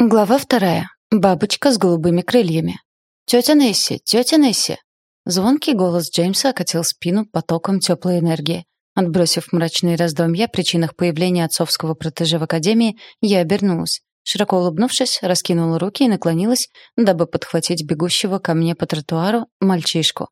Глава вторая. Бабочка с голубыми крыльями. «Тетя Несси! Тетя Несси!» Звонкий голос Джеймса окатил спину потоком теплой энергии. Отбросив мрачные раздумья о причинах появления отцовского протеже в академии, я обернулась. Широко улыбнувшись, раскинула руки и наклонилась, дабы подхватить бегущего ко мне по тротуару мальчишку.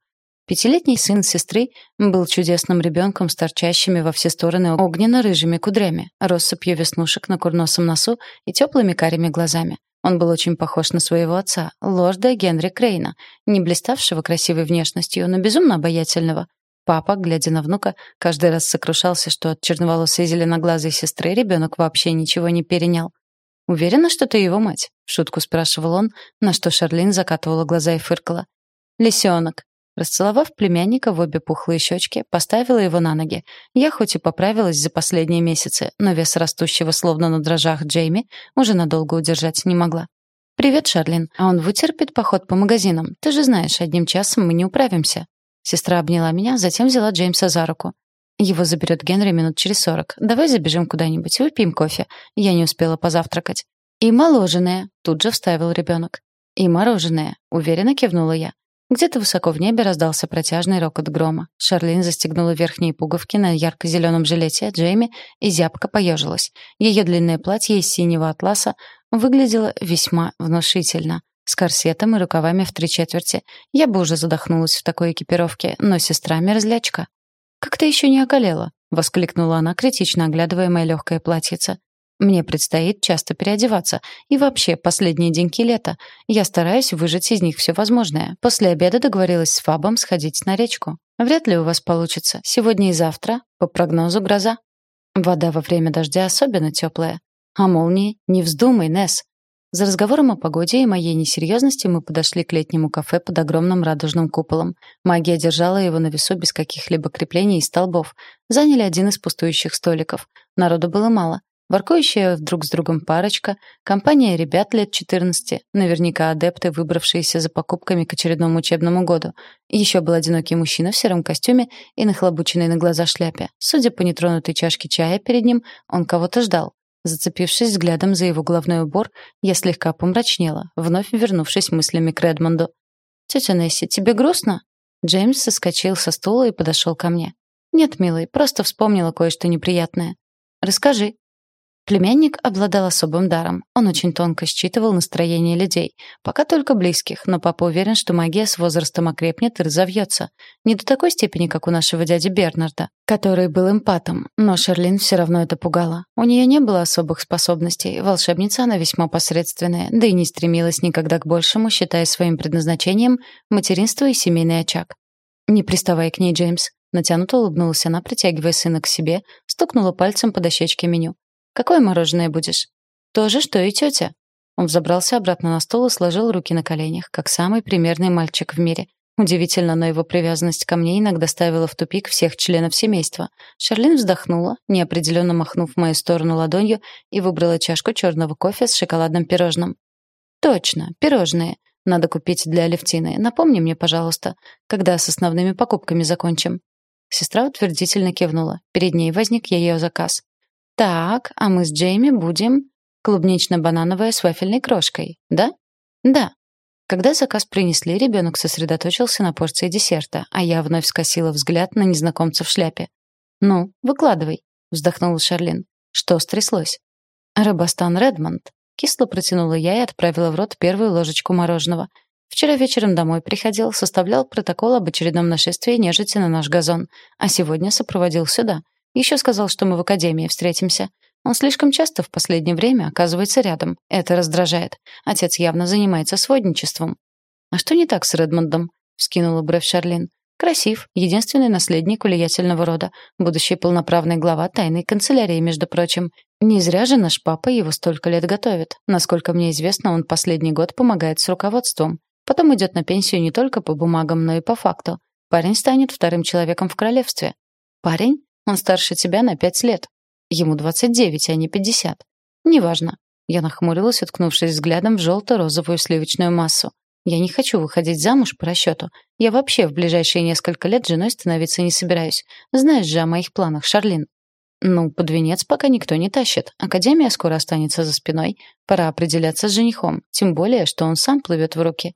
Пятилетний сын сестры был чудесным ребенком с торчащими во все стороны огненно-рыжими кудрями, россыпью веснушек на курносом носу и теплыми карими глазами. Он был очень похож на своего отца, лорда Генри Крейна, не блиставшего красивой внешностью, но безумно обаятельного. Папа, глядя на внука, каждый раз сокрушался, что от черноволосой зеленоглазой сестры ребенок вообще ничего не перенял. «Уверена, что ты его мать?» — в шутку спрашивал он, на что Шарлин закатывала глаза и фыркала. «Лисенок», Расцеловав племянника в обе пухлые щечки, поставила его на ноги. Я хоть и поправилась за последние месяцы, но вес растущего словно на дрожжах Джейми уже надолго удержать не могла. «Привет, Шарлин. А он вытерпит поход по магазинам? Ты же знаешь, одним часом мы не управимся». Сестра обняла меня, затем взяла Джеймса за руку. «Его заберет Генри минут через сорок. Давай забежим куда-нибудь, выпьем кофе. Я не успела позавтракать». «И мороженое», — тут же вставил ребенок. «И мороженое», — уверенно кивнула я. Где-то высоко в небе раздался протяжный рокот грома. Шарлин застегнула верхние пуговки на ярко-зеленом жилете Джейми и зябко поежилась. Ее длинное платье из синего атласа выглядело весьма внушительно. С корсетом и рукавами в три четверти. Я бы уже задохнулась в такой экипировке, но сестра мерзлячка. «Как ты еще не околела?» — воскликнула она, критично оглядывая мое легкое платьице. Мне предстоит часто переодеваться. И вообще, последние деньки лета. Я стараюсь выжать из них все возможное. После обеда договорилась с Фабом сходить на речку. Вряд ли у вас получится. Сегодня и завтра, по прогнозу, гроза. Вода во время дождя особенно теплая. А молнии? Не вздумай, Несс. За разговором о погоде и моей несерьезности мы подошли к летнему кафе под огромным радужным куполом. Магия держала его на весу без каких-либо креплений и столбов. Заняли один из пустующих столиков. Народу было мало. Воркующая друг с другом парочка, компания ребят лет 14, наверняка адепты, выбравшиеся за покупками к очередному учебному году. Еще был одинокий мужчина в сером костюме и нахлобученной на глаза шляпе. Судя по нетронутой чашке чая перед ним, он кого-то ждал. Зацепившись взглядом за его головной убор, я слегка помрачнела, вновь вернувшись мыслями к Редмонду. «Тетя Несси, тебе грустно?» Джеймс соскочил со стула и подошел ко мне. «Нет, милый, просто вспомнила кое-что неприятное». «Расскажи», Племянник обладал особым даром. Он очень тонко считывал настроение людей. Пока только близких, но папа уверен, что магия с возрастом окрепнет и разовьется. Не до такой степени, как у нашего дяди Бернарда, который был эмпатом. Но Шерлин все равно это пугало. У нее не было особых способностей. Волшебница она весьма посредственная, да и не стремилась никогда к большему, считая своим предназначением материнство и семейный очаг. «Не приставай к ней, Джеймс», Натянуто улыбнулась она, притягивая сына к себе, стукнула пальцем по дощечке меню. Какое мороженое будешь? То же, что и тетя. Он взобрался обратно на стол и сложил руки на коленях, как самый примерный мальчик в мире. Удивительно, но его привязанность ко мне иногда ставила в тупик всех членов семейства. Шарлин вздохнула, неопределенно махнув в мою сторону ладонью, и выбрала чашку черного кофе с шоколадным пирожным. «Точно, пирожные. Надо купить для Алевтины. Напомни мне, пожалуйста, когда с основными покупками закончим». Сестра утвердительно кивнула. Перед ней возник ее заказ. Так, а мы с Джейми будем клубнично-банановая с вафельной крошкой, да? Да. Когда заказ принесли, ребенок сосредоточился на порции десерта, а я вновь скосила взгляд на незнакомца в шляпе. «Ну, выкладывай», — вздохнула Шарлин. «Что стряслось?» «Рыбостан Редмонд», — кисло протянула я и отправила в рот первую ложечку мороженого. Вчера вечером домой приходил, составлял протокол об очередном нашествии нежити на наш газон, а сегодня сопроводил сюда — еще сказал, что мы в академии встретимся. Он слишком часто в последнее время оказывается рядом. Это раздражает. Отец явно занимается сводничеством. «А что не так с Редмондом?» — вскинула бровь Шарлин. «Красив, единственный наследник влиятельного рода, будущий полноправный глава тайной канцелярии, между прочим. Не зря же наш папа его столько лет готовит. Насколько мне известно, он последний год помогает с руководством. Потом идет на пенсию не только по бумагам, но и по факту. Парень станет вторым человеком в королевстве». «Парень? Он старше тебя на пять лет. Ему двадцать девять, а не пятьдесят. Неважно. Я нахмурилась, уткнувшись взглядом в желто-розовую сливочную массу. Я не хочу выходить замуж по расчету. Я вообще в ближайшие несколько лет женой становиться не собираюсь. Знаешь же о моих планах, Шарлин. Ну, под венец пока никто не тащит. Академия скоро останется за спиной. Пора определяться с женихом, тем более, что он сам плывет в руки.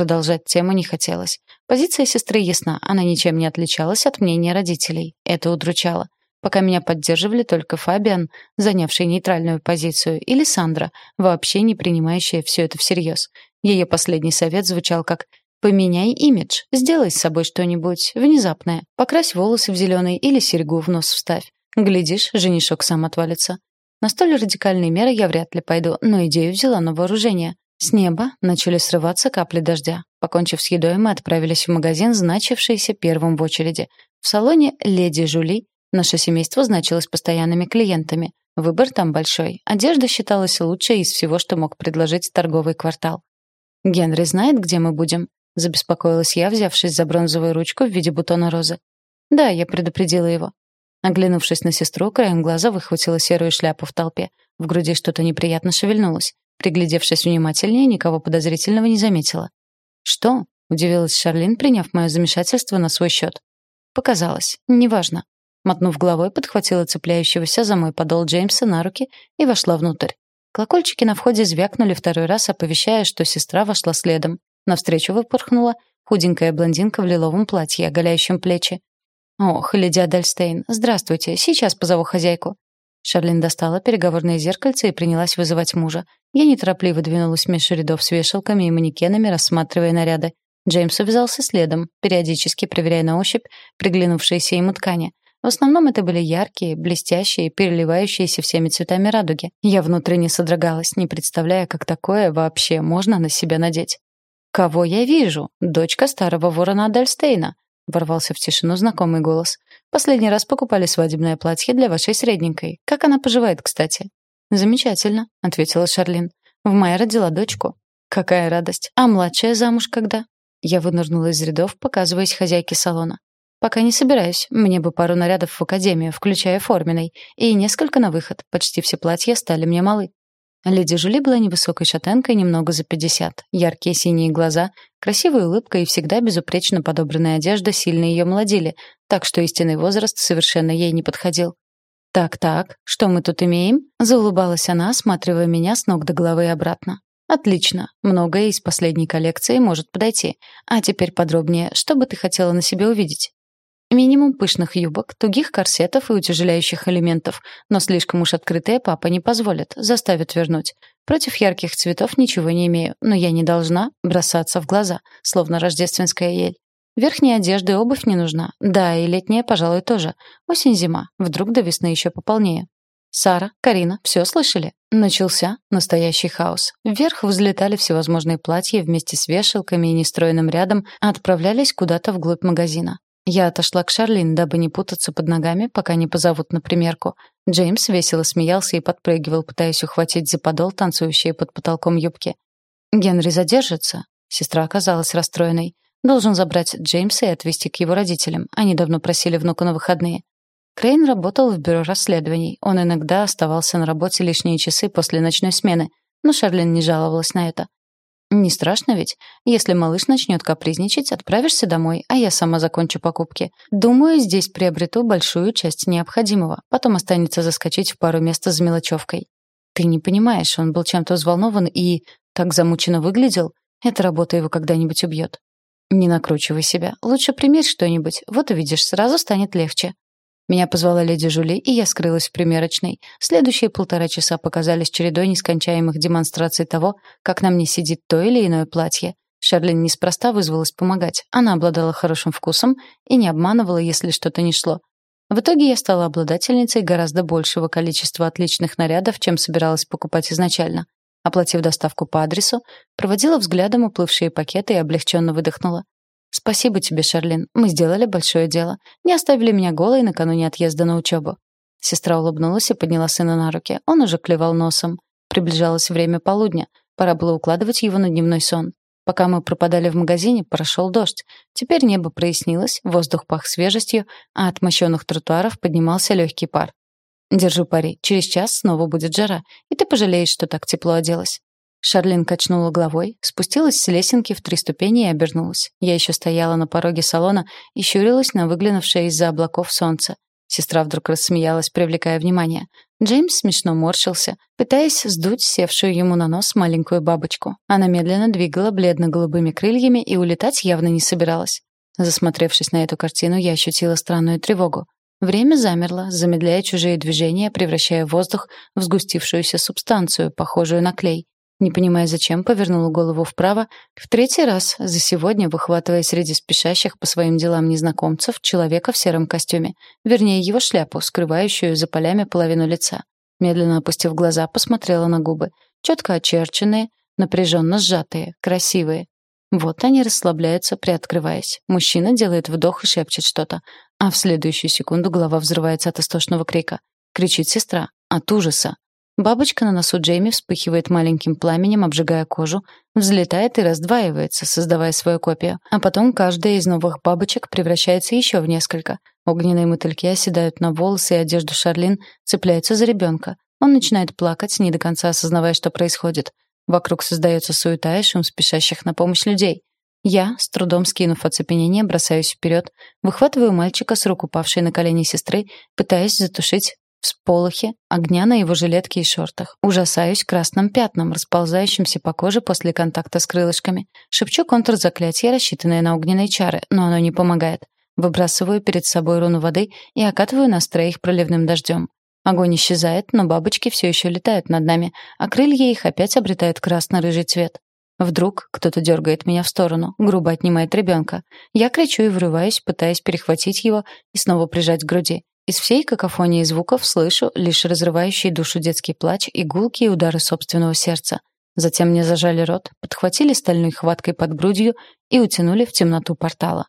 Продолжать тему не хотелось. Позиция сестры ясна, она ничем не отличалась от мнения родителей. Это удручало. Пока меня поддерживали только Фабиан, занявший нейтральную позицию, или Сандра, вообще не принимающая все это всерьез. Ее последний совет звучал как «Поменяй имидж, сделай с собой что-нибудь внезапное, покрась волосы в зеленый или серьгу в нос вставь. Глядишь, женишок сам отвалится». На столь радикальные меры я вряд ли пойду, но идею взяла на вооружение. С неба начали срываться капли дождя. Покончив с едой, мы отправились в магазин, значившийся первым в очереди. В салоне «Леди Жули» наше семейство значилось постоянными клиентами. Выбор там большой. Одежда считалась лучшей из всего, что мог предложить торговый квартал. «Генри знает, где мы будем?» — забеспокоилась я, взявшись за бронзовую ручку в виде бутона розы. «Да, я предупредила его». Оглянувшись на сестру, краем глаза выхватила серую шляпу в толпе. В груди что-то неприятно шевельнулось. Приглядевшись внимательнее, никого подозрительного не заметила. «Что?» — удивилась Шарлин, приняв мое замешательство на свой счет. «Показалось. Неважно». Мотнув головой, подхватила цепляющегося за мой подол Джеймса на руки и вошла внутрь. Колокольчики на входе звякнули второй раз, оповещая, что сестра вошла следом. Навстречу выпорхнула худенькая блондинка в лиловом платье, оголяющем плечи. «Ох, леди Адальстейн, здравствуйте, сейчас позову хозяйку». Шарлин достала переговорное зеркальце и принялась вызывать мужа. Я неторопливо двинулась меж рядов с вешалками и манекенами, рассматривая наряды. Джеймс увязался следом, периодически проверяя на ощупь приглянувшиеся ему ткани. В основном это были яркие, блестящие, переливающиеся всеми цветами радуги. Я внутренне содрогалась, не представляя, как такое вообще можно на себя надеть. «Кого я вижу? Дочка старого ворона Адальстейна», — ворвался в тишину знакомый голос. «Последний раз покупали свадебное платье для вашей средненькой. Как она поживает, кстати?» «Замечательно», — ответила Шарлин. «В мае родила дочку». «Какая радость! А младшая замуж когда?» Я вынырнула из рядов, показываясь хозяйке салона. «Пока не собираюсь. Мне бы пару нарядов в академию, включая форменный, и несколько на выход. Почти все платья стали мне малы». Леди Жули была невысокой шатенкой, немного за пятьдесят. Яркие синие глаза, красивая улыбка и всегда безупречно подобранная одежда сильно ее молодили, так что истинный возраст совершенно ей не подходил. «Так-так, что мы тут имеем?» — заулыбалась она, осматривая меня с ног до головы и обратно. «Отлично. Многое из последней коллекции может подойти. А теперь подробнее, что бы ты хотела на себе увидеть?» Минимум пышных юбок, тугих корсетов и утяжеляющих элементов, но слишком уж открытая папа не позволит, заставит вернуть. Против ярких цветов ничего не имею, но я не должна бросаться в глаза, словно рождественская ель. Верхняя одежда и обувь не нужна. Да, и летняя, пожалуй, тоже. Осень-зима. Вдруг до весны еще пополнее. Сара, Карина, все слышали? Начался настоящий хаос. Вверх взлетали всевозможные платья вместе с вешалками и нестроенным рядом, а отправлялись куда-то вглубь магазина. Я отошла к Шарлин, дабы не путаться под ногами, пока не позовут на примерку. Джеймс весело смеялся и подпрыгивал, пытаясь ухватить за подол танцующие под потолком юбки. «Генри задержится?» Сестра оказалась расстроенной. «Должен забрать Джеймса и отвезти к его родителям. Они давно просили внука на выходные». Крейн работал в бюро расследований. Он иногда оставался на работе лишние часы после ночной смены, но Шарлин не жаловалась на это. Не страшно ведь? Если малыш начнет капризничать, отправишься домой, а я сама закончу покупки. Думаю, здесь приобрету большую часть необходимого. Потом останется заскочить в пару мест за мелочевкой. Ты не понимаешь, он был чем-то взволнован и так замученно выглядел. Эта работа его когда-нибудь убьет. Не накручивай себя. Лучше примерь что-нибудь. Вот увидишь, сразу станет легче. Меня позвала леди Жули, и я скрылась в примерочной. Следующие полтора часа показались чередой нескончаемых демонстраций того, как на мне сидит то или иное платье. Шерлин неспроста вызвалась помогать. Она обладала хорошим вкусом и не обманывала, если что-то не шло. В итоге я стала обладательницей гораздо большего количества отличных нарядов, чем собиралась покупать изначально. Оплатив доставку по адресу, проводила взглядом уплывшие пакеты и облегченно выдохнула. «Спасибо тебе, Шарлин. Мы сделали большое дело. Не оставили меня голой накануне отъезда на учебу». Сестра улыбнулась и подняла сына на руки. Он уже клевал носом. Приближалось время полудня. Пора было укладывать его на дневной сон. Пока мы пропадали в магазине, прошел дождь. Теперь небо прояснилось, воздух пах свежестью, а от мощенных тротуаров поднимался легкий пар. «Держу пари, через час снова будет жара, и ты пожалеешь, что так тепло оделась». Шарлин качнула головой, спустилась с лесенки в три ступени и обернулась. Я еще стояла на пороге салона и щурилась на выглянувшее из-за облаков солнце. Сестра вдруг рассмеялась, привлекая внимание. Джеймс смешно морщился, пытаясь сдуть севшую ему на нос маленькую бабочку. Она медленно двигала бледно-голубыми крыльями и улетать явно не собиралась. Засмотревшись на эту картину, я ощутила странную тревогу. Время замерло, замедляя чужие движения, превращая воздух в сгустившуюся субстанцию, похожую на клей. Не понимая зачем, повернула голову вправо, в третий раз за сегодня выхватывая среди спешащих по своим делам незнакомцев человека в сером костюме, вернее, его шляпу, скрывающую за полями половину лица. Медленно опустив глаза, посмотрела на губы. Четко очерченные, напряженно сжатые, красивые. Вот они расслабляются, приоткрываясь. Мужчина делает вдох и шепчет что-то, а в следующую секунду голова взрывается от истошного крика. Кричит сестра. От ужаса. Бабочка на носу Джейми вспыхивает маленьким пламенем, обжигая кожу, взлетает и раздваивается, создавая свою копию. А потом каждая из новых бабочек превращается еще в несколько. Огненные мотыльки оседают на волосы и одежду Шарлин, цепляются за ребенка. Он начинает плакать, не до конца осознавая, что происходит. Вокруг создается суета и шум спешащих на помощь людей. Я, с трудом скинув оцепенение, бросаюсь вперед, выхватываю мальчика с рук упавшей на колени сестры, пытаясь затушить всполохи огня на его жилетке и шортах. Ужасаюсь красным пятнам, расползающимся по коже после контакта с крылышками. Шепчу контрзаклятие, рассчитанное на огненные чары, но оно не помогает. Выбрасываю перед собой руну воды и окатываю нас троих проливным дождем. Огонь исчезает, но бабочки все еще летают над нами, а крылья их опять обретают красно-рыжий цвет. Вдруг кто-то дергает меня в сторону, грубо отнимает ребенка. Я кричу и врываюсь, пытаясь перехватить его и снова прижать к груди. Из всей какофонии звуков слышу лишь разрывающий душу детский плач и гулкие удары собственного сердца. Затем мне зажали рот, подхватили стальной хваткой под грудью и утянули в темноту портала.